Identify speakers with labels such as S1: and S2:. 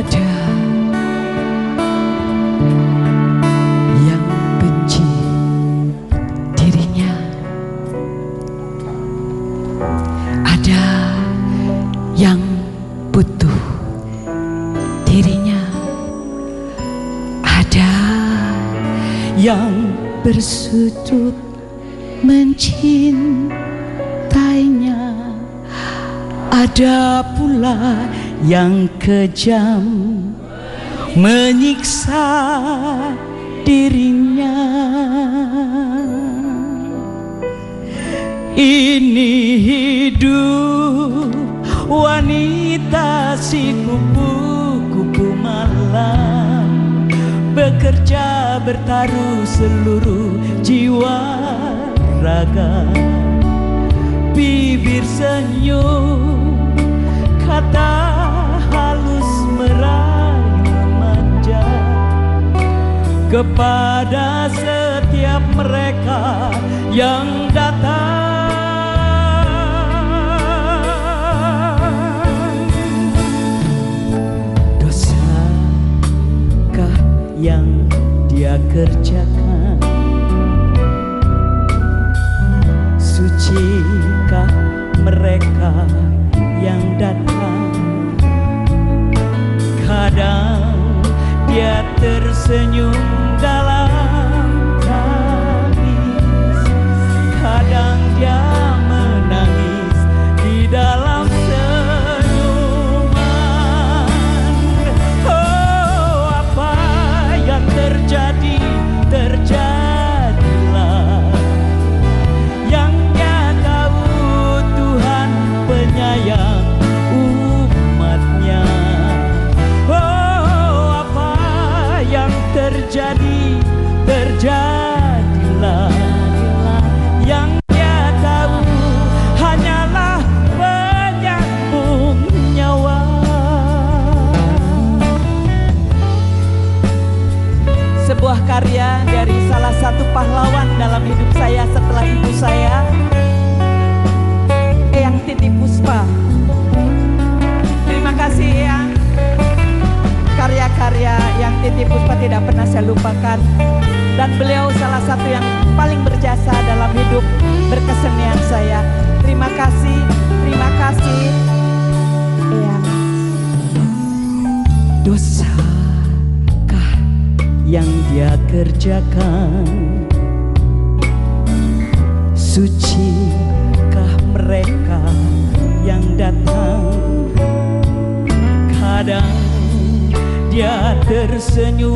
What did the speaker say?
S1: ada yang benci dirinya, ada yang butuh dirinya, ada yang bersujud mencintainya, ada pula yang kejam menyiksa dirinya. Ini hidup wanita si kupu-kupu malam Bekerja bertaruh seluruh jiwa raga. Bibir senyum Kepada setiap mereka yang datang. Dosakah yang dia kerjakan? Sucikah mereka yang datang? Kadang dia tersenyum pahlawan dalam hidup saya setelah ibu saya Eyang Titi Puspa. Terima kasih Eyang. Karya-karya yang Titi Puspa tidak pernah saya lupakan. Dan beliau salah satu yang paling berjasa dalam hidup berkesenian saya. Terima kasih, terima kasih Eyang. Dosakah yang dia kerjakan Sucikah mereka yang datang? Kadang dia tersenyum